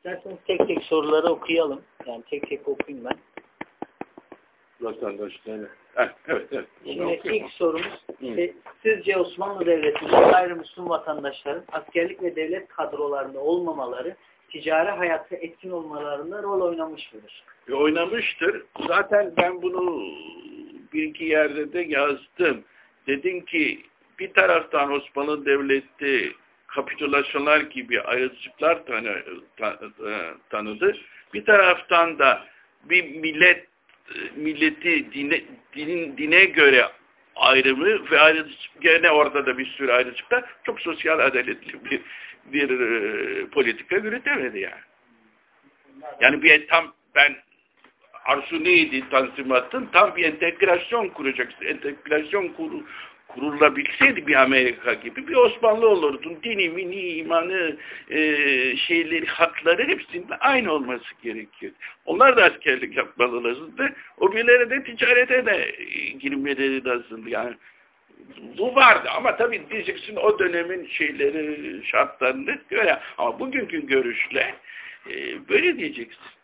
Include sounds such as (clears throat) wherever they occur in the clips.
İsterseniz tek tek soruları okuyalım. Yani tek tek okuyayım ben. Vatandaşları. Evet, evet. Şimdi ilk sorumuz, Hı. e, sizce Osmanlı Devleti'nin gayrimüslim vatandaşların askerlik ve devlet kadrolarında olmamaları ticari hayatta etkin olmalarında rol oynamış mıdır? E, oynamıştır. Zaten ben bunu bir iki yerde de yazdım. Dedim ki bir taraftan Osmanlı Devleti kapitülasyonlar gibi ayrıcılıklar tanı, ta- e, tanıdı. Bir taraftan da bir millet milleti dine, din, dine göre ayrımı ve ayrıcılık gene orada da bir sürü ayrıcılıklar çok sosyal adaletli bir bir e, politika yürütemedi yani. Yani bir tam ben arzu neydi Tanzimat'ın? Tam bir entegrasyon kuracaksın. Entegrasyon kuru, kurulabilseydi bir Amerika gibi bir Osmanlı olurdun. Dini, mini, imanı, e, şeyleri, hakları hepsinin aynı olması gerekiyor. Onlar da askerlik yapmalılardı. O birileri de ticarete de e, girmeleri lazımdı. Yani bu vardı ama tabii diyeceksin o dönemin şeyleri, şartlarını göre. Ama bugünkü görüşle e, böyle diyeceksin.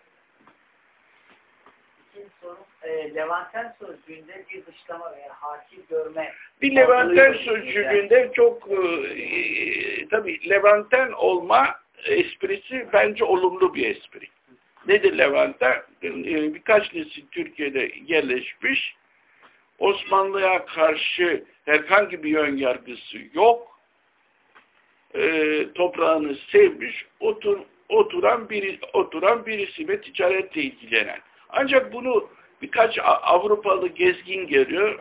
E, Levanten sözcüğünde bir dışlama veya hakil görme Bir Levanten sözcüğünde çok e, tabii Levanten olma esprisi bence olumlu bir espri. Nedir Levanten? E, birkaç nesil Türkiye'de yerleşmiş. Osmanlı'ya karşı herhangi bir yön yargısı yok. E, toprağını sevmiş, otur, oturan biri, oturan birisi ve ticaretle ilgilenen. Ancak bunu birkaç Avrupalı gezgin görüyor.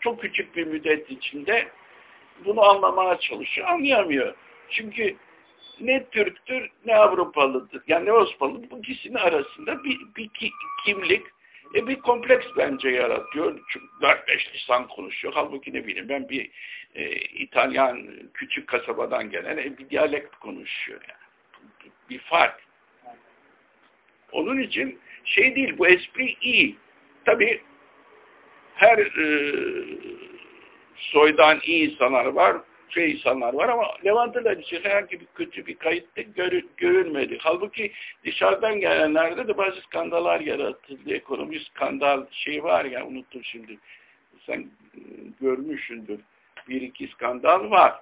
Çok küçük bir müddet içinde bunu anlamaya çalışıyor. Anlayamıyor. Çünkü ne Türktür ne Avrupalıdır. Yani ne Osmanlı bu ikisinin arasında bir, bir ki, kimlik e, bir kompleks bence yaratıyor. Çünkü 4-5 lisan konuşuyor. Halbuki ne bileyim ben bir e, İtalyan küçük kasabadan gelen e, bir diyalekt konuşuyor. Yani. Bir fark. Onun için şey değil bu espri iyi. Tabii her e, soydan iyi insanlar var, şey insanlar var ama Levantılar için herhangi bir kötü bir kayıt da gör, görülmedi. Halbuki dışarıdan gelenlerde de bazı skandallar yaratıldı. Ekonomik skandal şey var ya unuttum şimdi. Sen e, görmüşsündür. Bir iki skandal var.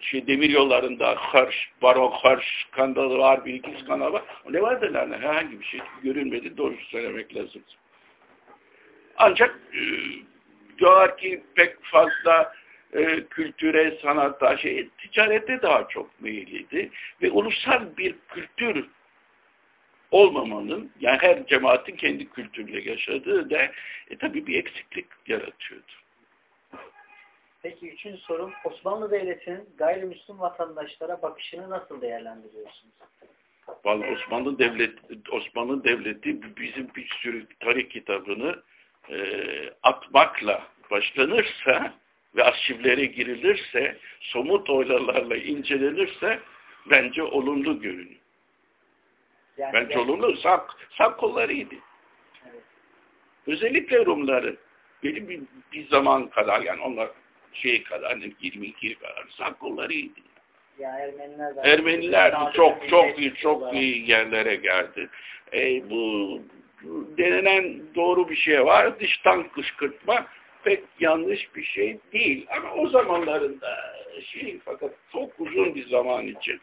Şey, demir yollarında harş, baron harş skandalı var, bir iki skandal var. Levantılardan herhangi bir şey görülmedi. Doğru söylemek lazım. Ancak e, diyorlar ki pek fazla e, kültüre, sanata, şey, ticarete daha çok meyilliydi. Ve ulusal bir kültür olmamanın, yani her cemaatin kendi kültürüyle yaşadığı da e, tabii bir eksiklik yaratıyordu. Peki üçüncü sorum, Osmanlı Devleti'nin gayrimüslim vatandaşlara bakışını nasıl değerlendiriyorsunuz? Vallahi Osmanlı Devleti, Osmanlı Devleti bizim bir sürü tarih kitabını e, atmakla başlanırsa ve arşivlere girilirse, somut oylarla incelenirse bence olumlu görünüyor. Yani Bence yani- olumlu. Sak, sak kollarıydı. Evet. Özellikle Rumları benim bir, bir zaman kadar yani onlar şey kadar hani 22 kadar sak kollarıydı. Ya Ermeniler de Ermeniler Daha çok çok iyi çok iyi yerlere geldi. E, bu denilen doğru bir şey var. Dıştan kışkırtma pek yanlış bir şey değil. Ama o zamanlarında şey fakat çok uzun bir zaman için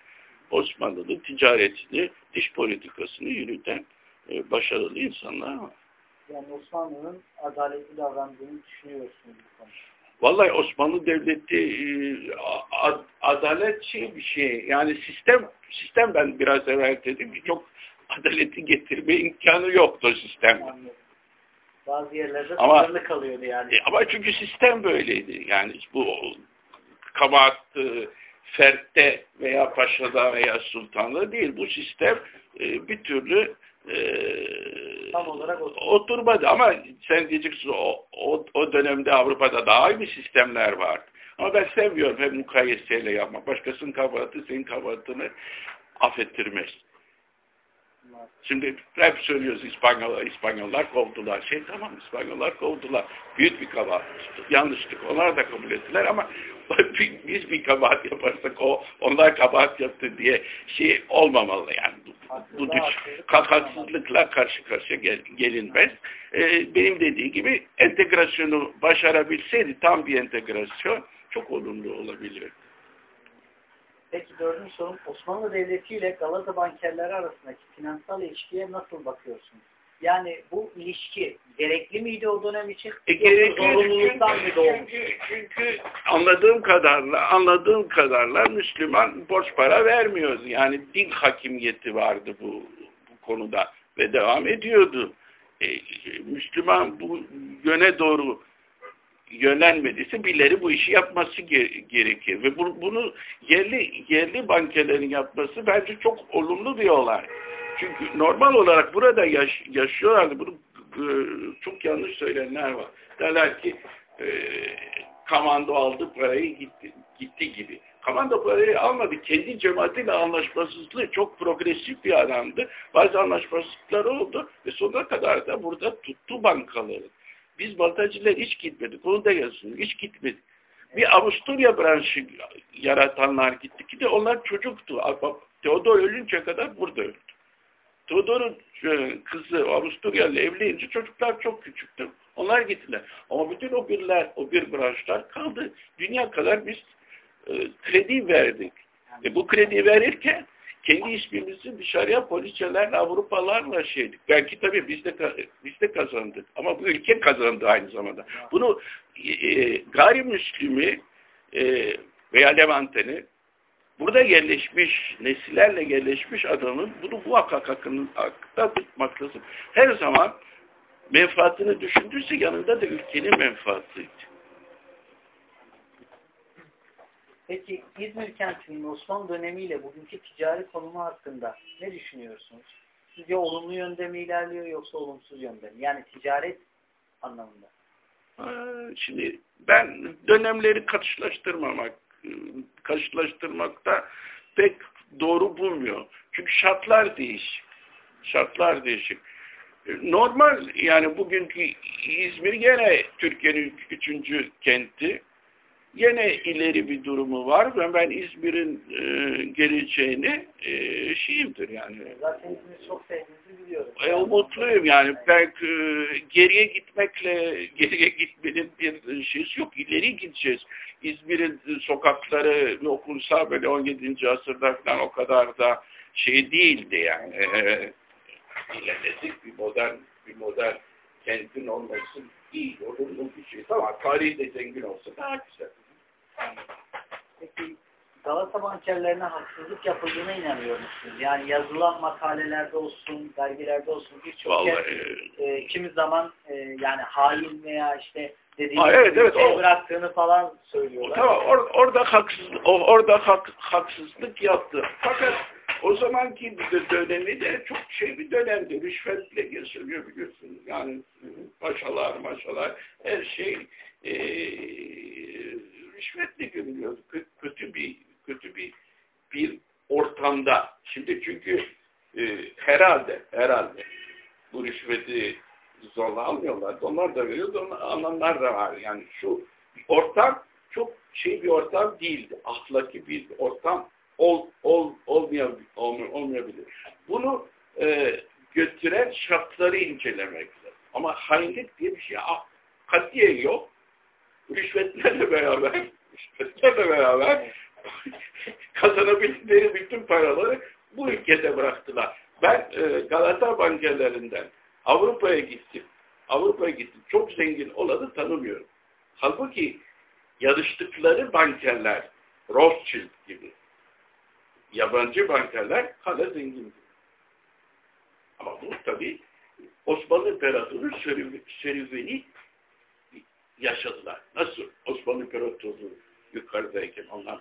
Osmanlı'nın ticaretini, dış politikasını yürüten e, başarılı insanlar var. Yani Osmanlı'nın adaletli davrandığını düşünüyorsunuz bu konuda. Vallahi Osmanlı Devleti e, a- adalet şey bir şey. Yani sistem sistem ben biraz evvel dedim ki çok adaleti getirme imkanı yoktu sistem. Bazı yerlerde Ama- sınırlı kalıyordu yani. E, ama çünkü sistem böyleydi. Yani bu kabahat fertte veya paşada veya sultanlığı değil. Bu sistem e, bir türlü e, Tam olarak oturmadı. Ama sen diyeceksin o, o, o dönemde Avrupa'da daha iyi bir sistemler var. Ama ben sevmiyorum hep mukayeseyle yapmak. Başkasının kabahatı senin kabahatını affettirmez. Şimdi hep söylüyoruz İspanyollar, İspanyollar kovdular. Şey tamam İspanyollar kovdular. Büyük bir kabahat. Yanlışlık. Onlar da kabul ettiler ama (laughs) biz bir kabahat yaparsak o onlar kabahat yaptı diye şey olmamalı yani. Bu düş, haksızlıkla karşı karşıya gel, gelinmez. Ee, benim dediği gibi entegrasyonu başarabilseydi tam bir entegrasyon çok olumlu olabilirdi. Peki dördüncü sorum Osmanlı Devleti ile Galata bankerleri arasındaki finansal ilişkiye nasıl bakıyorsunuz? Yani bu ilişki gerekli miydi o dönem için? E, gerekli zorunluluktan mı doğmuş? Çünkü, çünkü anladığım kadarla anladığım kadarla Müslüman borç para vermiyordu. Yani din hakimiyeti vardı bu, bu konuda ve devam ediyordu. E, Müslüman bu yöne doğru yönlenmediyse birileri bu işi yapması gerekir. Ve bu, bunu yerli yerli bankerlerin yapması bence çok olumlu bir olay. Çünkü normal olarak burada yaş, yaşıyorlardı. Bunu e, çok yanlış söyleyenler var. Derler ki e, Kamando aldı parayı gitti, gitti gibi. Kamando parayı almadı. Kendi cemaatiyle anlaşmasızlığı çok progresif bir adamdı. Bazı anlaşmazlıklar oldu ve sonuna kadar da burada tuttu bankaları. Biz baltacılar hiç gitmedik. Onu da yazın. Hiç gitmedik. Bir Avusturya branşı yaratanlar gitti ki de onlar çocuktu. Teodor ölünce kadar burada öldü. Teodor'un e, kızı Avusturyalı evleyince çocuklar çok küçüktü. Onlar gittiler. Ama bütün o birler, o bir branşlar kaldı. Dünya kadar biz e, kredi verdik. E, bu kredi verirken kendi ismimizi dışarıya poliçelerle, Avrupalarla şeydik. Belki tabii biz de, biz de kazandık. Ama bu ülke kazandı aynı zamanda. Bunu e, gayrimüslimi e, veya Levanten'i burada yerleşmiş, nesillerle yerleşmiş adamın bunu bu hak hakkında tutmak lazım. Her zaman menfaatini düşündüyse yanında da ülkenin menfaatiydi. Peki İzmir kentinin Osmanlı dönemiyle bugünkü ticari konumu hakkında ne düşünüyorsunuz? Sizce olumlu yönde mi ilerliyor yoksa olumsuz yönde mi? Yani ticaret anlamında. Şimdi ben dönemleri karşılaştırmamak karşılaştırmakta pek doğru bulmuyor. Çünkü şartlar değişik. Şartlar değişik. Normal yani bugünkü İzmir gene Türkiye'nin üçüncü kenti yine ileri bir durumu var ve ben İzmir'in e, geleceğini e, şeyimdir yani. Zaten İzmir'i çok sevdiğinizi biliyorum. E, umutluyum yani. Ben e, geriye gitmekle geriye gitmenin bir şeysi yok. İleri gideceğiz. İzmir'in sokakları okunsa böyle 17. asırda falan o kadar da şey değildi yani. E, ilerledik bir modern bir modern kentin olması iyi, olumlu bir şey. Tamam, tarihi de zengin olsa daha güzel. Galata bankerlerine haksızlık yapıldığına inanıyor musunuz? Yani yazılan makalelerde olsun, dergilerde olsun birçok kez e, kimi zaman e, yani hain veya işte dediğiniz evet, evet, şey o, bıraktığını falan söylüyorlar. Tamam or, orada haksız orada hak, haksızlık yaptı. Fakat o zamanki dönemi de çok şey bir dönemdi. Rüşvetle geçiliyor biliyorsunuz. Yani paşalar maşalar her şey e, rüşvetle görülüyor. Kötü bir kötü bir bir ortamda. Şimdi çünkü e, herhalde herhalde bu rüşveti zorla almıyorlar. Onlar da veriyor, onlar alanlar da var. Yani şu ortam çok şey bir ortam değildi. Ahlaki bir ortam ol, ol, olmayabilir. olmayabilir. Bunu e, götüren şartları incelemek lazım. Ama hainlik diye bir şey katiye yok. Rüşvetlerle beraber rüşvetlerle beraber (laughs) kazanabildikleri bütün paraları bu ülkede bıraktılar. Ben e, Galata bankerlerinden Avrupa'ya gittim. Avrupa'ya gittim. Çok zengin olanı tanımıyorum. Halbuki yarıştıkları bankerler Rothschild gibi yabancı bankerler hala zengin. Ama bu tabi Osmanlı İmparatoru serüveni yaşadılar. Nasıl? Osmanlı İmparatoru yukarıdayken onlar.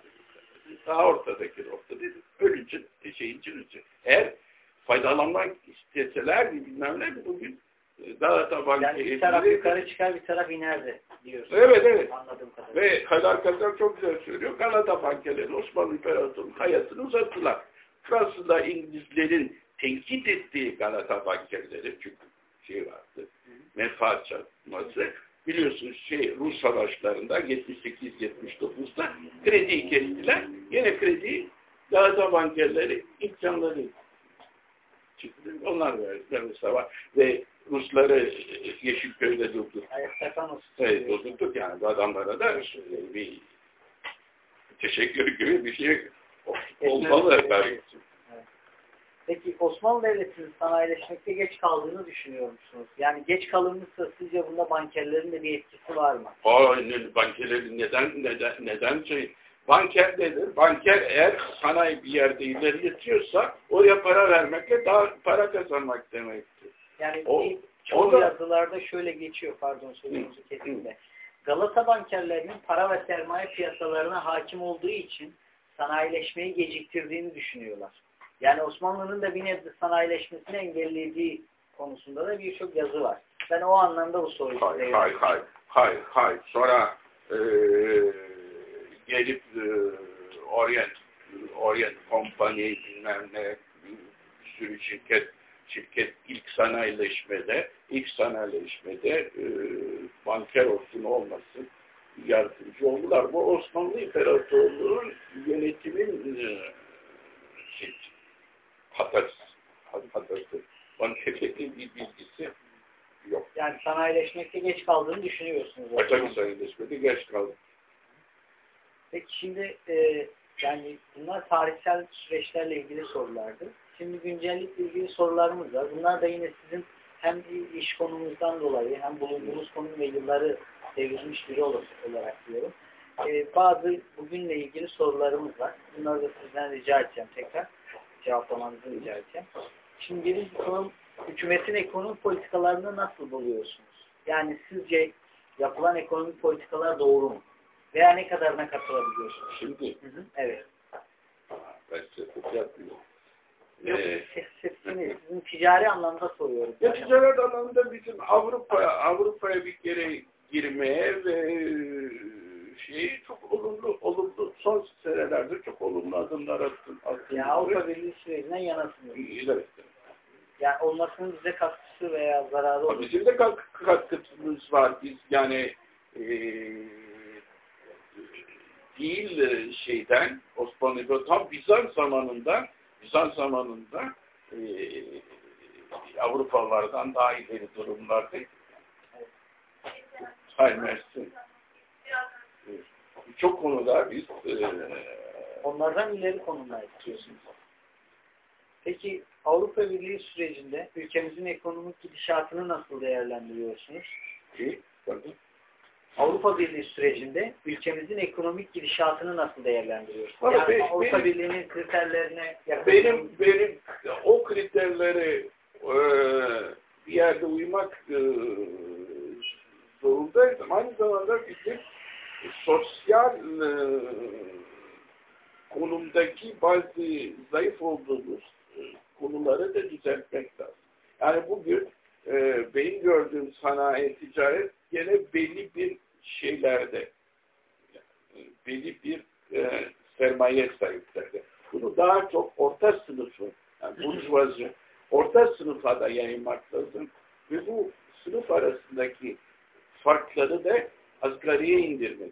Daha ortadaki ortadaydı. Ölünce, şeyince ölünce. Eğer faydalanmak isteselerdi bilmem ne bugün Galata Bank yani bir taraf yukarı çıkar bir taraf inerdi diyorsun. Evet evet. Anladığım kadarıyla. Ve Haydar Kazan çok güzel söylüyor. Galata bankeleri Osmanlı İmparatorluğu'nun hayatını uzattılar. Fransızlar İngilizlerin tenkit ettiği Galata bankerleri çünkü şey vardı, menfaat çarpması. Biliyorsunuz şey Rus savaşlarında 78-79'da krediyi kestiler. Yine krediyi Galata bankerleri imkanları çıktı. Onlar verdiler mesela ve Rusları Yeşilköy'de durduk. Evet, durduk yani adamlara da bir teşekkür gibi bir şey olmalı. Peki Osmanlı Devleti'nin sanayileşmekte geç kaldığını düşünüyor musunuz? Yani geç kalınmışsa sizce bunda bankerlerin de bir etkisi var mı? Aynen bankerlerin neden neden neden şey banker nedir? Banker eğer sanayi bir yerde ilerletiyorsa oraya para vermekle daha para kazanmak demektir. Yani o, çoğu da, yazılarda şöyle geçiyor pardon sözünüzü kesinlikle. Galata bankerlerinin para ve sermaye piyasalarına hakim olduğu için sanayileşmeyi geciktirdiğini düşünüyorlar. Yani Osmanlı'nın da bir nebze sanayileşmesini engellediği konusunda da birçok yazı var. Ben o anlamda bu soruyu hayır, hayır, hayır, hayır, hayır. Sonra e, gelip e, Orient, Orient Company bilmem ne bir sürü şirket şirket ilk sanayileşmede ilk sanayileşmede e, banker olsun olmasın yardımcı oldular. Bu Osmanlı İmparatorluğu'nun yönetimin e, hatası. Hatası. Bankerlerin bir bilgisi yok. Yani sanayileşmekte geç kaldığını düşünüyorsunuz. E, tabii sanayileşmekte geç kaldı. Peki şimdi e, yani bunlar tarihsel süreçlerle ilgili sorulardı. Şimdi güncellikle ilgili sorularımız var. Bunlar da yine sizin hem iş konumuzdan dolayı hem bulunduğunuz konu ve yılları devirmiş biri olarak diyorum. Ee, bazı bugünle ilgili sorularımız var. Bunları da sizden rica edeceğim tekrar. Cevaplamanızı rica edeceğim. Şimdi birinci sorum hükümetin ekonomi politikalarını nasıl buluyorsunuz? Yani sizce yapılan ekonomi politikalar doğru mu? Veya ne kadarına katılabiliyorsunuz? Şimdi hı hı, evet. Ben size yapmıyorum. Yok, ee, sizin, sizin ticari anlamda soruyorum. Ya ticaret anlamda bizim Avrupa Avrupa'ya bir kere girmeye ve şeyi çok olumlu olumlu son senelerde çok olumlu adımlar attın. attın ya Avrupa Birliği sürecinden yanasınız. Evet. Yani olmasının bize katkısı veya zararı olur. Bizim de katkımız var. Biz yani e, değil şeyden Osmanlı tam Bizans zamanında Bizans zamanında e, Avrupalılardan daha ileri durumlardaydı. Hayır Mersin. Çok konuda biz e, onlardan ileri konumdayız diyorsunuz. Peki Avrupa Birliği sürecinde ülkemizin ekonomik gidişatını nasıl değerlendiriyorsunuz? İyi, tabii. Avrupa Birliği sürecinde ülkemizin ekonomik gidişatını nasıl değerlendiriyorsunuz? Abi, yani be, Avrupa benim, Birliği'nin kriterlerine benim benim o kriterleri e, bir yerde uymak e, zorundaydım. Aynı zamanda bizim sosyal e, konumdaki bazı zayıf olduğumuz e, konuları da düzeltmek lazım. Yani bugün e, benim gördüğüm sanayi, ticaret gene belli bir şeylerde belli bir e, sermaye sahipleri. Bunu daha çok orta sınıfı, yani burjuvazi, orta sınıfa da yayınmak lazım. Ve bu sınıf arasındaki farkları da asgariye indirmek.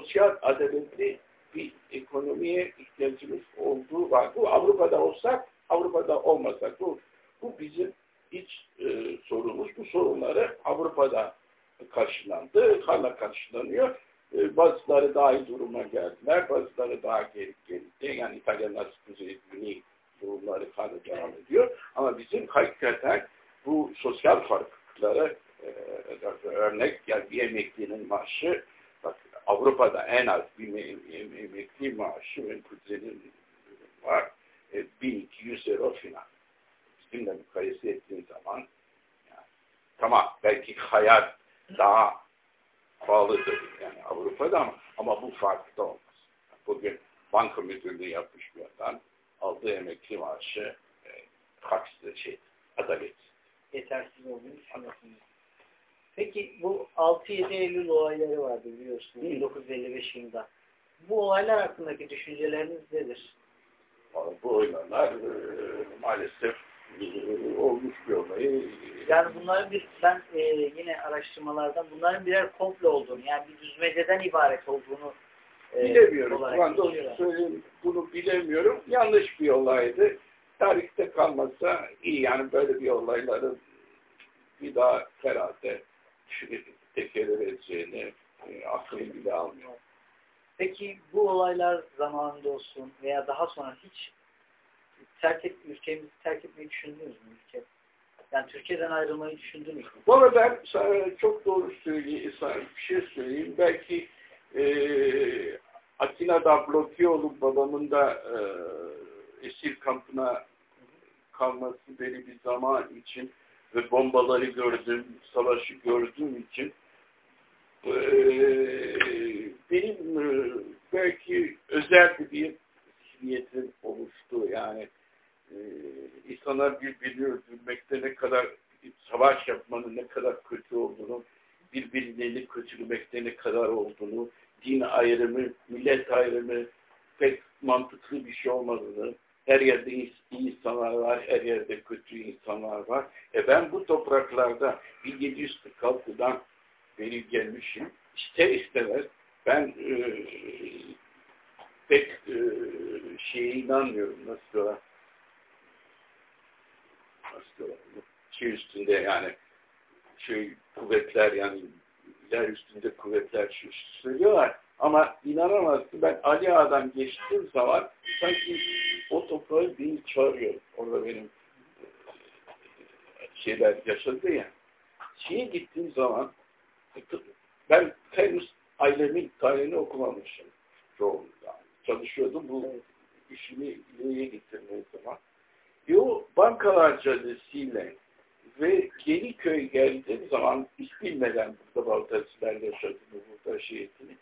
Sosyal adaletli bir ekonomiye ihtiyacımız olduğu var. Bu Avrupa'da olsak, Avrupa'da olmasak bu, bu bizim iç e, sorunumuz. Bu sorunları Avrupa'da karşılandı, hala karşılanıyor. E, bazıları daha iyi duruma geldiler, bazıları daha geri geldi. Yani İtalya nasıl kuzey güney durumları hala devam ediyor. Ama bizim hakikaten bu sosyal farklılıklara e, örnek yani bir emeklinin maaşı bak Avrupa'da en az bir emekli maaşı ve kuzenin var e, 1200 euro filan. Bizimle mukayese ettiğin zaman yani, tamam belki hayat daha pahalıdır yani Avrupa'da ama, ama bu farklı olmaz. Bugün banka müdürlüğü yapmış bir adam aldığı emekli maaşı e, haksız şey, adalet. Yetersiz olduğunu düşünüyorsunuz. Peki bu 6-7 Eylül olayları vardı biliyorsunuz 1955 yılında. Bu olaylar hakkındaki düşünceleriniz nedir? bu olaylar e, maalesef olmuş bir olayı. Yani bunların bir ben e, yine araştırmalardan bunların birer komple olduğunu yani bir düzmeceden ibaret olduğunu e, bilemiyorum. Ben de söyleyeyim bunu bilemiyorum. Yanlış bir olaydı. Tarihte kalmasa iyi yani böyle bir olayların bir daha herhalde tekerrür edeceğini e, aklım bile almıyor. Peki bu olaylar zamanında olsun veya daha sonra hiç terk et, ülkemizi terk etmeyi düşündünüz mü? Ülke? Yani Türkiye'den ayrılmayı düşündünüz mü? Valla ben çok doğru söyleyeyim, bir şey söyleyeyim. Belki e, Atina'da bloke olup babamın da e, esir kampına kalması belli bir zaman için ve bombaları gördüm, savaşı gördüğüm için benim e, belki özel bir zihniyetim oluştu. Yani e, insanlar birbirini öldürmekte ne kadar savaş yapmanın ne kadar kötü olduğunu, birbirlerini kötülemekte ne kadar olduğunu, din ayrımı, millet ayrımı pek mantıklı bir şey olmadığını, her yerde iyi insanlar var, her yerde kötü insanlar var. E ben bu topraklarda 1746'dan beri gelmişim. İster istemez ben e, pek e, şeye inanmıyorum. Nasıl diyorlar? Nasıl diyorlar? Şey üstünde yani şey kuvvetler yani yer üstünde kuvvetler söylüyorlar. Ama inanamazsın ben Ali Ağa'dan geçtiğim zaman sanki o toprağı beni çağırıyor. Orada benim şeyler yaşadı ya. Şeye gittiğim zaman ben henüz ailemin tarihini okumamışım. Çoğunlukla. Çalışıyordum bu işimi ileriye getirmeye zaman. E o bankalar caddesiyle ve Yeniköy geldiğim zaman hiç bilmeden burada Baltacılar yaşadığını, burada şey ettiğini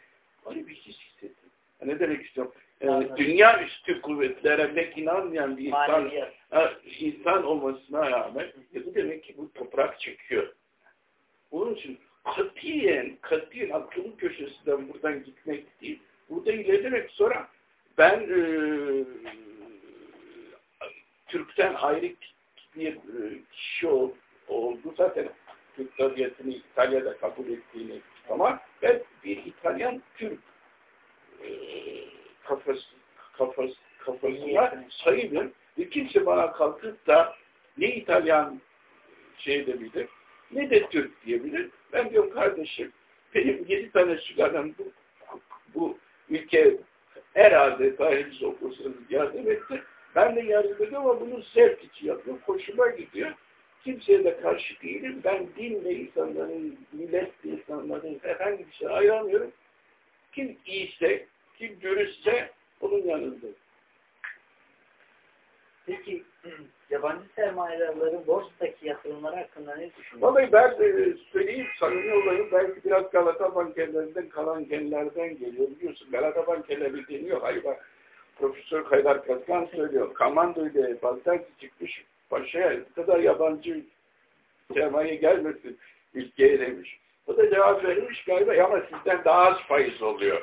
öyle bir his hissettim. Ne demek istiyorum? Ee, dünya üstü kuvvetlere pek inanmayan bir insan, insan olmasına rağmen e bu demek ki bu toprak çekiyor. Onun için katiyen, katiyen aklımın köşesinden buradan gitmek değil. Burada ilerlemek sonra ben e, Türk'ten ayrı bir e, kişi ol, oldu. Zaten Türk tabiatını İtalya'da kabul ettiğini ama ben bir İtalyan Türk e, kafası, kafası, kafasına sayılır ve kimse bana kalkıp da ne İtalyan şey edebilir ne de Türk diyebilir. Ben diyorum kardeşim benim yedi tane çıkaran bu, bu ülke herhalde tarihsiz okursanız yardım etti. Ben de yardım ediyorum ama bunu zevk için yapıyorum. Hoşuma gidiyor. Kimseye de karşı değilim. Ben dinle insanların, millet insanların herhangi bir şey ayıramıyorum. Kim iyiyse, kim dürüstse onun yanındayım. Peki (clears throat) yabancı sermayedarların borsadaki yatırımları hakkında ne düşünüyorsun? Vallahi ben e, söyleyeyim samimi olayım belki biraz Galata bankerlerinden kalan genlerden geliyor. Biliyorsun Galata bankerleri deniyor. Hayır bak Profesör Haydar Kaskan (laughs) söylüyor. Kamando ile Baltansi çıkmış paşaya bu kadar yabancı sermaye gelmesin ülkeye demiş. O da cevap vermiş galiba ama sizden daha az faiz oluyor.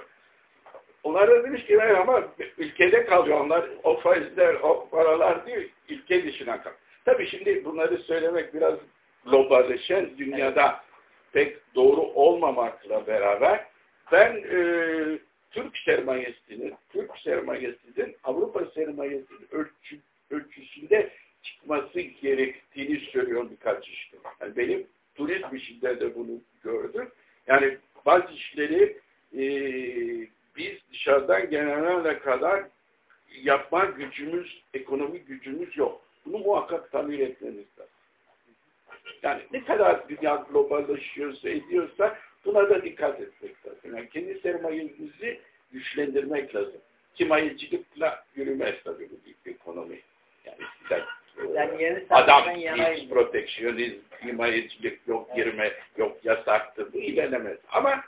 Onlar da demiş ki ama ülkede kalıyor onlar. O faizler, o paralar değil, ülke dışına kalıyor. Tabii şimdi bunları söylemek biraz globalleşen dünyada pek doğru olmamakla beraber ben e, Türk sermayesinin, Türk sermayesinin Avrupa sermayesinin ölçü, ölçüsünde çıkması gerektiğini söylüyorum birkaç işte. Yani benim turizm işinde de bunu gördüm. Yani bazı işleri e, biz dışarıdan gelenlerle kadar yapma gücümüz, ekonomi gücümüz yok. Bunu muhakkak tamir etmemiz lazım. Yani ne kadar dünya globalleşiyorsa, ediyorsa buna da dikkat etmek lazım. Yani kendi sermayemizi güçlendirmek lazım. Himayecilikle yürümez tabii bu büyük ekonomi. Yani sizler yani yeni adam hiç proteksiyonizm, himayecilik yok, girme yok, yasaktır. Bu ilerlemez. Ama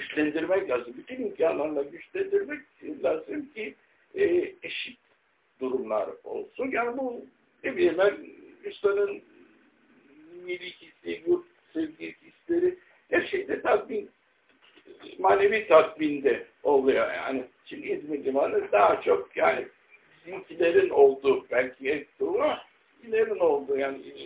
güçlendirmek lazım. Bütün imkanlarla güçlendirmek lazım ki e, eşit durumlar olsun. Yani bu ne bileyim ben insanın milli hissi, yurt sevgi hisleri her şeyde tatmin manevi tatminde oluyor yani. Şimdi İzmir limanı daha çok yani sizinkilerin oldu belki etti ama ilerin oldu yani e,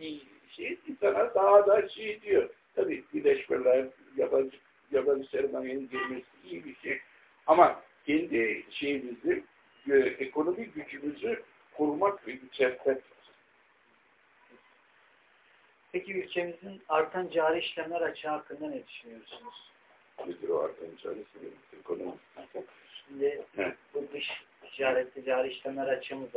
bir şey sana daha da şey diyor. Tabii birleşmeler, yabancı, yabancı sermayenin girmesi iyi bir şey. Ama kendi şeyimizi, e, ekonomik gücümüzü korumak ve yükseltmek Peki ülkemizin artan cari işlemler açığı hakkında ne düşünüyorsunuz? Nedir o artan cari ekonomi? Şimdi bu dış ticarette cari işlemler açığımız.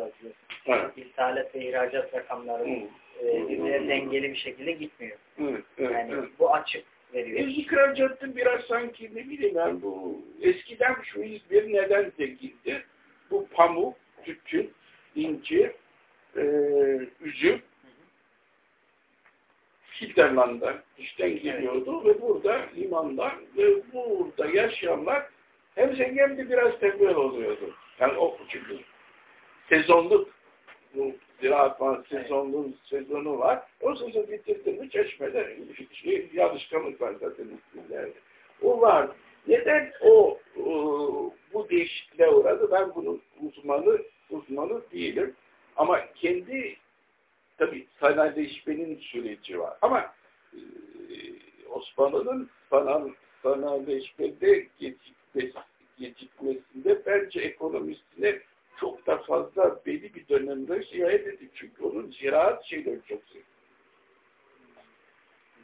Evet. İthalat ve ihracat rakamları Hı. e, birbirine dengeli bir şekilde gitmiyor. Evet, Yani evet. bu açık E, ihracatın biraz sanki ne bileyim ben bu eskiden şu bir neden zengindi. Bu pamuk, tütün, incir, e, üzüm Hinterland'dan işten geliyordu ve burada limandan ve burada yaşayanlar hem zengin hem de biraz tembel oluyordu. Yani o çünkü sezonluk bu ziraat var, sezonluğun sezonu var. O sezon bitirdi mi çeşmede şey, yanlışkanlık var zaten isimlerde. O var. Neden o, o bu değişikliğe uğradı? Ben bunun uzmanı uzmanı değilim. Ama kendi tabii sanayileşmenin süreci var. Ama e, Osmanlı'nın sanal, sanayileşmede gecikmesi, gecikmesinde bence ekonomisine çok da fazla belli bir dönemde şikayet edildi. Çünkü onun ziraat şeyleri çok zengin.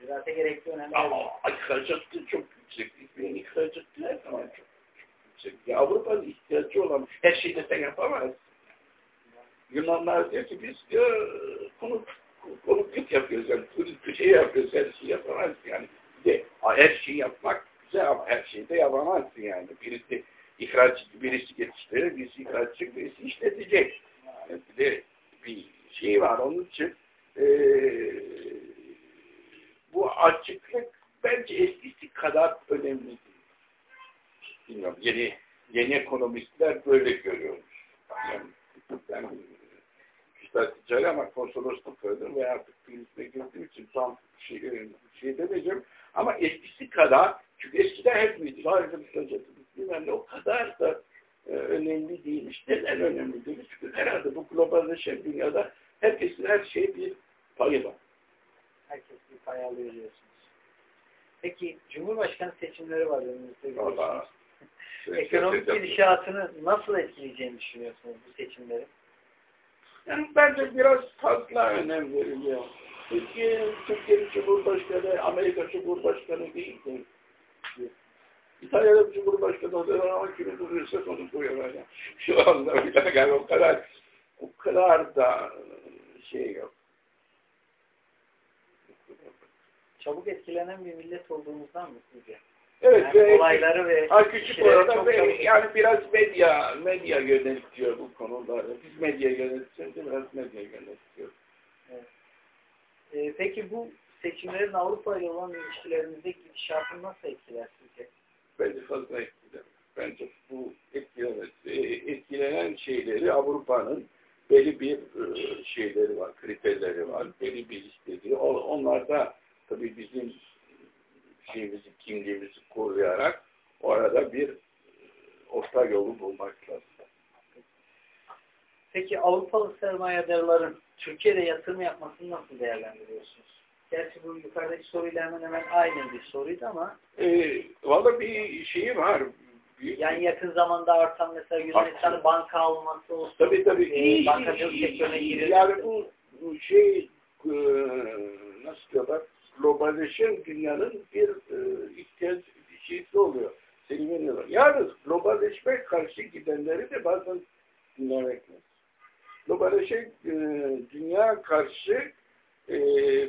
Ziraate gerekli önemli. Ama ihracatı çok yüksek. İkmeğin ihracatı her zaman çok, çok yüksek. Avrupa'nın ihtiyacı olan her şeyi de sen yapamazsın. Yunanlar diyor ki biz diyor konuk, konukluk yapıyoruz yani turistik şey yapıyoruz her şeyi yapamazsın yani. Bir de her şeyi yapmak güzel ama her şeyi de yapamazsın yani. Birisi ihraç, birisi yetiştirir, birisi ihraççı, birisi işletecek. Yani bir de bir şey var onun için eee bu açıklık bence eskisi kadar önemli. Bilmiyorum, yeni, yeni ekonomistler böyle görüyormuş. Yani, ben işte ticari ama konsolosluk ödüm ve artık turizme girdiğim için tam şey, şey demeyeceğim. Ama eskisi kadar, çünkü eskiden hep miydi? Harika bir bilmem ne o kadar da e, önemli değilmiş. Neden önemli değil? Çünkü herhalde bu globalleşen dünyada herkesin her şeyi bir payı var. Herkes bir pay alıyor diyorsunuz. Peki Cumhurbaşkanı seçimleri var önümüzde. Valla. (laughs) Ekonomik gidişatını nasıl etkileyeceğini düşünüyorsunuz bu seçimleri? Yani bence biraz fazla önem veriliyor. Türkiye, Türkiye'nin Cumhurbaşkanı, Amerika Cumhurbaşkanı değil de İtalya'da Cumhurbaşkanı oluyor ama kimi buluyorsa onu koyuyorlar. Yani. Şu anda bile yani o kadar o kadar da şey yok. Çabuk etkilenen bir millet olduğumuzdan mı sizce? Evet Yani ve olayları ve ha, küçük orada ve çabuk- yani biraz medya medya yöneltiyor bu konularda. Biz medya yönetiyoruz, biraz medya yönetiyor. Ee, peki bu seçimlerin Avrupa ile olan ilişkilerimizdeki gidişatını nasıl etkiler sizce? Bence fazla etkiler. Bence bu etkilenen, etkilenen şeyleri Avrupa'nın belli bir e, şeyleri var, kriterleri var, belli bir istediği. Onlar da tabii bizim şeyimizi, kimliğimizi koruyarak orada bir e, orta yolu bulmak lazım. Peki Avrupalı sermayedarların Türkiye'de yatırım yapmasını nasıl değerlendiriyorsunuz? Gerçi bu yukarıdaki soruyla hemen hemen aynı bir soruydu ama E, Valla bir şeyi var. Büyük yani yakın zamanda artan mesela Yunanistan'ın banka alması olsun, Tabii tabii. e, İyi, bankacılık sektörüne girilmesi. Yani bu, bu şey e, nasıl diyorlar? Globalleşen dünyanın bir e, ihtiyaç şeysi oluyor. Selimeniyorlar. Yalnız globalleşme karşı gidenleri de bazen dinlemek lazım. Globalleşen e, dünya karşı e,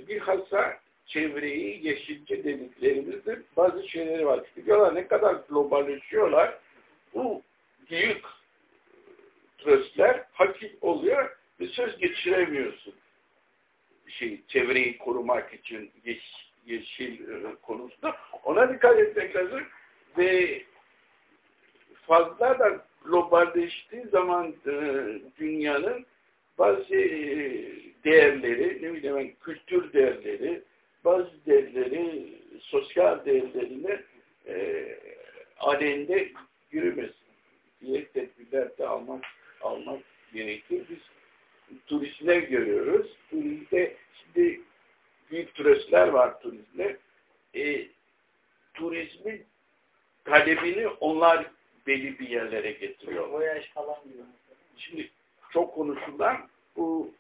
bilhassa çevreyi, yeşilce dediklerimizde bazı şeyleri var. Diyorlar ne kadar globalleşiyorlar bu büyük tröstler hakim oluyor ve söz geçiremiyorsun. Şey, çevreyi korumak için yeş, yeşil e, konusunda. Ona dikkat etmek lazım ve fazla da globalleştiği zaman e, dünyanın bazı e, değerleri, ne bileyim ben, kültür değerleri, bazı değerleri, sosyal değerlerini e, aleyhinde yürümesin diye tedbirler de almak almak gerekir. Biz turistler görüyoruz. Turizmde şimdi büyük turistler var turizmde. E, turizmin talebini onlar belli bir yerlere getiriyor. Voyaj falan gibi. Şimdi çok konuşulan bu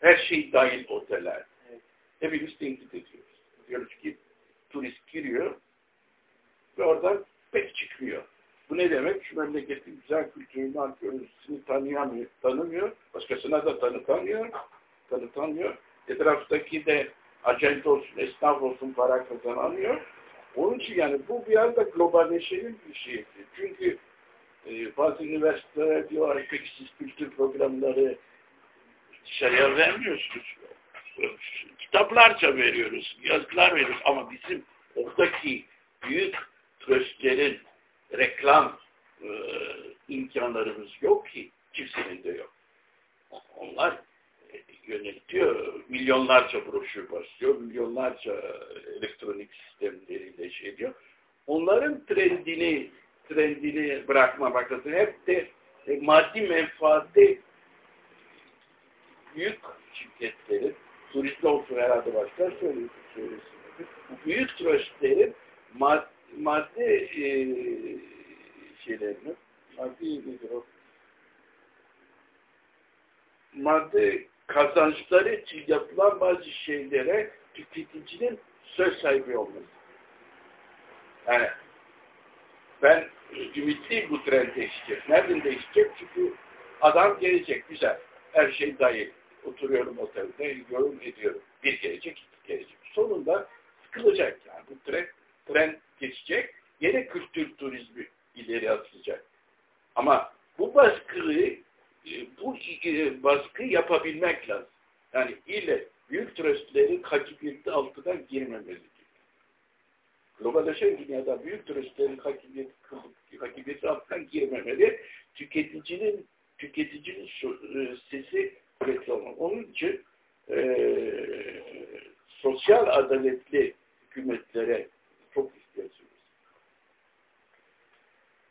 her şey dahil oteller. Evet. Hepimiz tenkit ediyoruz. Diyoruz ki turist giriyor ve oradan pek çıkmıyor. Bu ne demek? Şu memleketin güzel kültürünü, arkeolojisini tanıyamıyor, tanımıyor. Başkasına da tanıtamıyor. Tanıtamıyor. Etraftaki de acent olsun, esnaf olsun para kazanamıyor. Onun için yani bu bir anda globalleşenin bir şeydi. Çünkü e, bazı üniversiteler diyor peki siz kültür programları dışarıya vermiyorsunuz. Kitaplarca veriyoruz, yazılar veriyoruz ama bizim oradaki büyük tröstlerin reklam e, imkanlarımız yok ki. Kimsenin de yok. Onlar e, yönetiyor. Milyonlarca broşür basıyor. Milyonlarca elektronik sistemleriyle şey diyor. Onların trendini trendini bırakma bakası hep de e, maddi menfaati büyük şirketlerin turist olsun herhalde başka söylesin. Büyük turistlerin mad, maddi e, şeylerini maddi nedir o? Maddi kazançları için yapılan bazı şeylere tüketicinin söz sahibi olması. Yani ben ümitliyim bu trend değişecek. Nereden değişecek? Çünkü adam gelecek güzel. Her şey dahil. Oturuyorum otelde, yorum ediyorum. Bir gelecek, iki gelecek. Sonunda sıkılacak yani. Bu trend, trend geçecek. Yine kültür turizmi ileri atılacak. Ama bu baskıyı bu e, baskı yapabilmek lazım. Yani ile büyük turistlerin hakimiyeti altına girmemeli. Globalleşen dünyada büyük turistlerin hakimiyeti, hakimiyeti altından girmemeli. Tüketicinin tüketicinin e, sesi üretli olmalı. Onun için e, sosyal adaletli hükümetlere çok ihtiyacımız.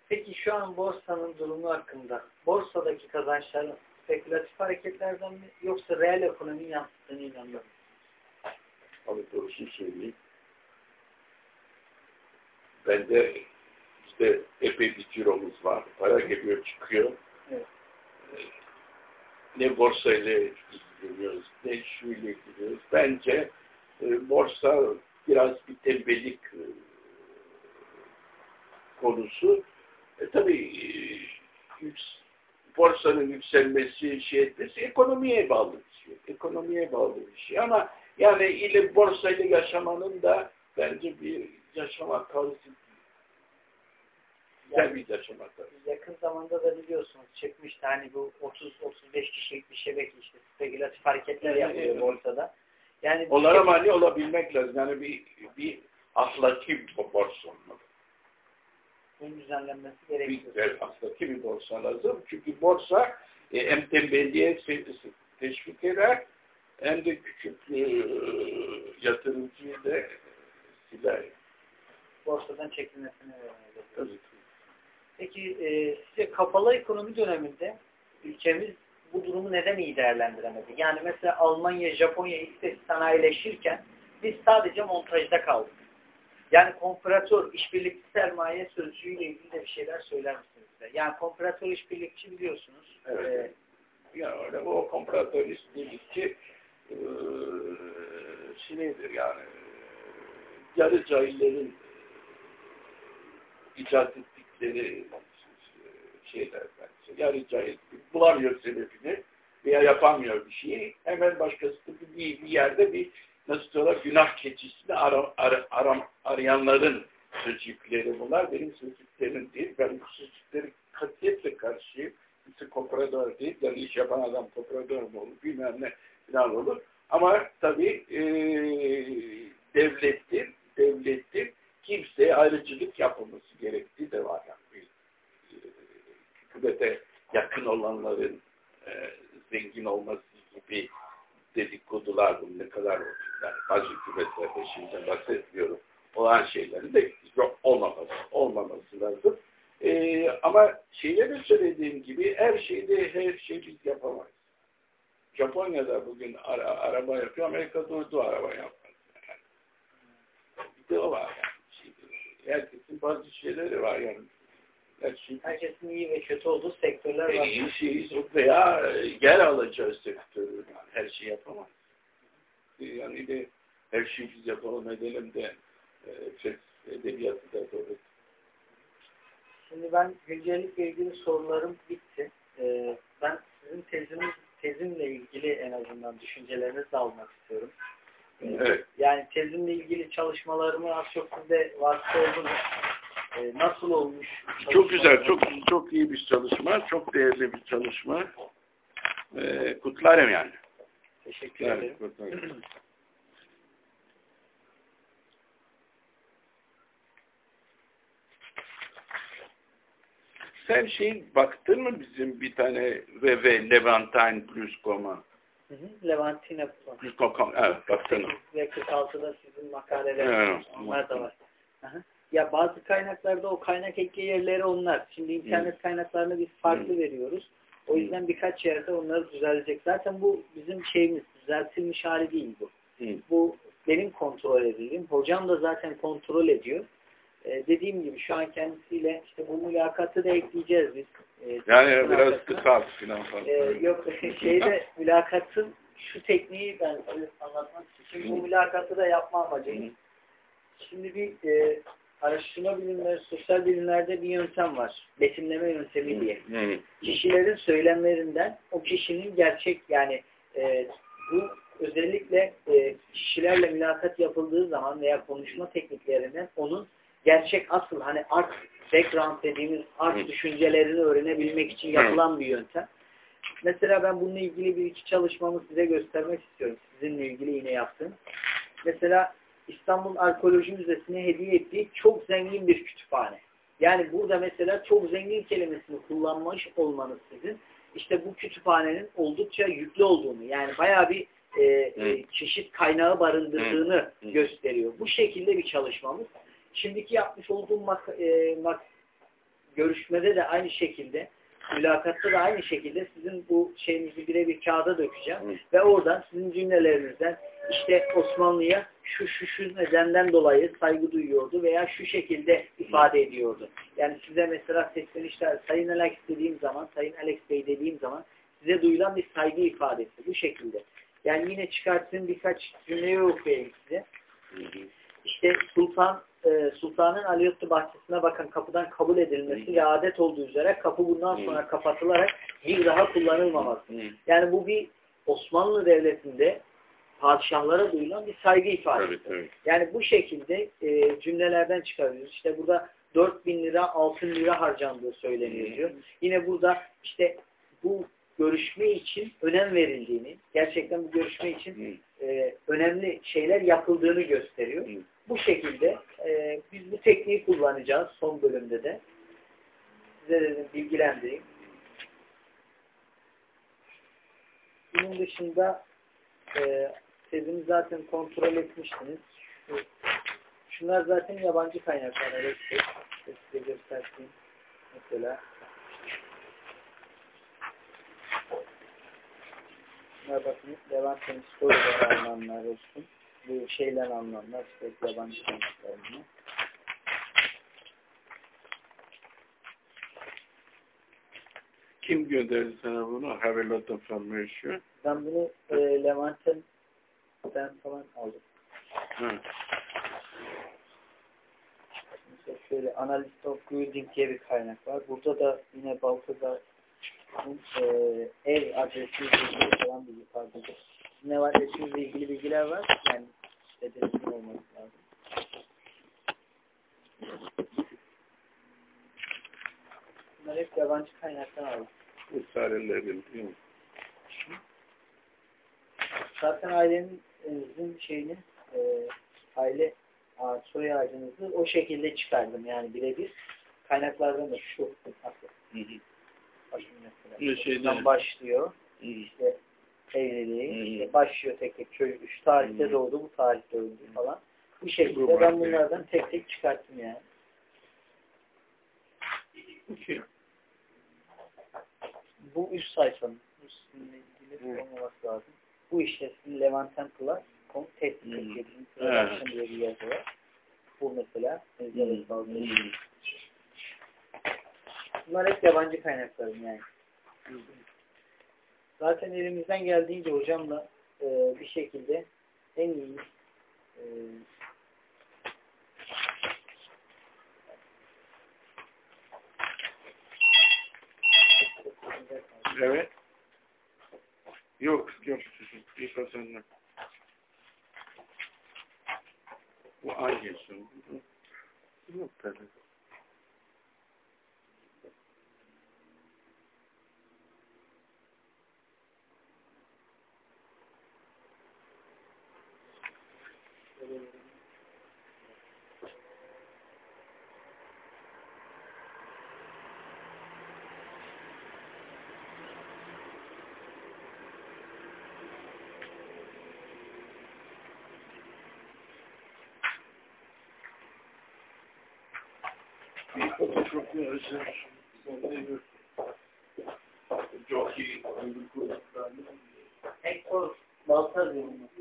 Peki şu an borsanın durumu hakkında borsadaki kazançların spekülatif hareketlerden mi yoksa reel ekonominin yansıttığını inanıyor musunuz? Abi doğrusunu söyleyeyim. Bende işte epey bir ciromuz var. Para geliyor çıkıyor. Evet. Ne borsayla ilgileniyoruz, ne şuyla ilgileniyoruz. Bence e, borsa biraz bir tembellik e, konusu. E, tabii e, borsanın yükselmesi, şey etmesi ekonomiye bağlı bir şey. Ekonomiye bağlı bir şey ama yani ile borsayla yaşamanın da bence bir yaşama tarzı Güzel bir yaşama tarzı. Yakın zamanda da biliyorsunuz çıkmıştı hani bu 30-35 kişilik bir şebeke işte spekülatif hareketler yapıyor Evet. borsada. Yani Onlara mani olabilmek lazım. Yani bir, bir ahlaki bir borsa olmalı. bunun düzenlenmesi Bir gerekiyor. evet, ahlaki bir borsa lazım. Çünkü borsa e, hem tembelliğe teşvik eder hem de küçük e, yatırımcıyı da siler. Borsadan çekilmesini. Tabii. Peki e, sizce kapalı ekonomi döneminde ülkemiz bu durumu neden iyi değerlendiremedi? Yani mesela Almanya, Japonya ikisi sanayileşirken biz sadece montajda kaldık. Yani komparatör, işbirlikçi sermaye sözcüğüyle ilgili de bir şeyler söyler misiniz? bize? Yani komparatör işbirlikçi biliyorsunuz. Evet. E, Yani o komparatorist birlikte e, şey nedir yani yarı cahillerin icat ettikleri şeyler bence. Yarı cahil bulamıyor sebebini veya yapamıyor bir şeyi. Hemen başkası bir, bir yerde bir nasıl diyorlar günah keçisini ara, ara, aram, arayanların sözcükleri bunlar. Benim sözcüklerim değil. Ben bu sözcükleri katiyetle karşıyım. Kimse komprador değil. Yani iş yapan adam komprador mu olur bilmem ne falan olur. Ama tabii e, devletin, devletin kimseye ayrıcılık yapılması gerektiği de var. Yani bir, e, hükümete yakın olanların e, zengin olması gibi dedikodular bunun ne kadar yani bazı hükümetlerde şimdi bahsetmiyorum olan şeylerin de olmaması, olmaması lazım. Ee, ama şeyde de söylediğim gibi her şeyde her şey biz yapamayız. Japonya'da bugün ara, araba yapıyor, Amerika durdu araba yapmaz. Yani. Bir de o var yani. Herkesin bazı şeyleri var yani. Gerçi, Herkesin iyi ve kötü olduğu sektörler var. iyi şey veya yer alacağı sektörü yani her şey yapamaz. Yani de her şeyi biz yapalım edelim de e, edebiyatı da doğru. Şimdi ben güncellikle ilgili sorularım bitti. Ee, ben sizin teziniz, tezimle ilgili en azından düşüncelerinizi almak istiyorum. Evet. Yani tezimle ilgili çalışmalarımı az çok sizde vasıta oldunuz. Ee, nasıl olmuş? Çok güzel, çok çok iyi bir çalışma, çok değerli bir çalışma. Ee, kutlarım yani. Teşekkür Yani, ederim. kutlarım. (clears throat) Sen şey baktın mı bizim bir tane VV Levantine Plus.com'a? Hı hı. Plus.com, evet baktın mı? 48 ve 46'da sizin makaleler Evet. onlar da var. Hı hı. Ya bazı kaynaklarda o kaynak ekle yerleri onlar. Şimdi internet kaynaklarını biz farklı Hı. veriyoruz. O yüzden birkaç yerde onları düzelecek. Zaten bu bizim şeyimiz, düzeltilmiş hali değil bu. Hı. Bu benim kontrol edildiğim. Hocam da zaten kontrol ediyor. Ee, dediğim gibi şu an kendisiyle işte bu mülakatı da ekleyeceğiz biz. Ee, Yani biraz kısalt falan falan. Ee, yok (laughs) şeyde mülakatın şu tekniği ben anlatmak için bu mülakatı da yapma amacım. Şimdi bir e, araştırma bilimleri, sosyal bilimlerde bir yöntem var. Betimleme yöntemi diye. Hı. Kişilerin söylemlerinden o kişinin gerçek yani e, bu özellikle e, kişilerle mülakat yapıldığı zaman veya konuşma tekniklerinden onun gerçek asıl hani art background dediğimiz art Hı. düşüncelerini öğrenebilmek için yapılan bir yöntem. Mesela ben bununla ilgili bir iki çalışmamı size göstermek istiyorum. Sizinle ilgili yine yaptığım. Mesela İstanbul Arkeoloji Müzesi'ne hediye ettiği çok zengin bir kütüphane. Yani burada mesela çok zengin kelimesini kullanmış olmanız sizin işte bu kütüphanenin oldukça yüklü olduğunu yani bayağı bir e, e, çeşit kaynağı barındırdığını gösteriyor. Bu şekilde bir çalışmamız. Şimdiki yapmış olduğum mak e, mak görüşmede de aynı şekilde mülakatta da aynı şekilde sizin bu şeyinizi birebir kağıda dökeceğim. Hı. Ve oradan sizin cümlelerinizden işte Osmanlı'ya şu şu şu nedenden dolayı saygı duyuyordu veya şu şekilde ifade ediyordu. Yani size mesela seslenişler Sayın Alex dediğim zaman, Sayın Alex Bey dediğim zaman size duyulan bir saygı ifadesi bu şekilde. Yani yine çıkarttığım birkaç cümleyi okuyayım size. İşte Sultan e, Sultanın Aliyotlu bahçesine bakın kapıdan kabul edilmesi ve adet olduğu üzere kapı bundan sonra kapatılarak bir daha kullanılmaması. Yani bu bir Osmanlı Devleti'nde padişahlara duyulan bir saygı ifadesi. Tabii. Yani bu şekilde e, cümlelerden çıkarıyoruz. İşte burada 4000 lira, 6000 lira harcandığı söyleniyor diyor. Yine burada işte bu görüşme için önem verildiğini, gerçekten bu görüşme için e, önemli şeyler yapıldığını gösteriyor. Bu şekilde e, biz bu tekniği kullanacağız son bölümde de. Size dedim bilgilendireyim. Bunun dışında e, tezimi zaten kontrol etmiştiniz. Şu, şunlar zaten yabancı kaynaklar. Evet, işte size göstereyim. Mesela Bunlar bakın Levent'in Story'den anlamlar olsun. Bu şeyler anlamlar işte yabancı kaynaklarını. Kim gönderdi sana bunu? Have a lot of information. Ben bunu e, Levent'in ben falan aldım. Hı. Mesela şöyle Analyst of Building diye bir kaynak var. Burada da yine Baltazar'ın e, ev ilgili falan bilgi pardon. Ne var? Adresimizle ilgili bilgiler var. Yani adresin olması lazım. Bunlar hep yabancı kaynaktan aldım. Değil mi? Zaten ailenizin şeyini e, aile ağaç, soy ağacınızı o şekilde çıkardım. Yani birebir kaynaklardan da şu aslında. Hı hı. Başım mesela. Şeyden- başlıyor. Hı. İşte evliliği. Hı. işte başlıyor tek tek. Köy, şu tarihte Hı. doğdu, bu tarihte öldü falan. Bu Bu şekilde ben bunlardan tek tek çıkarttım yani. Bu üst sayfanın üstünde ilgili olmaması lazım. Bu işte Levanten Plus kom test Hı. 47. Evet. Diye bir yazı var. Bu mesela. Hmm. Bunlar hep yabancı kaynaklarım yani. Zaten elimizden geldiğince hocamla e, bir şekilde en iyi e, Evet. Yok, yok. Bir kazanma. Bu hangisi? Yok tabii. Bir iyi. Hector Baltazar olması lazım.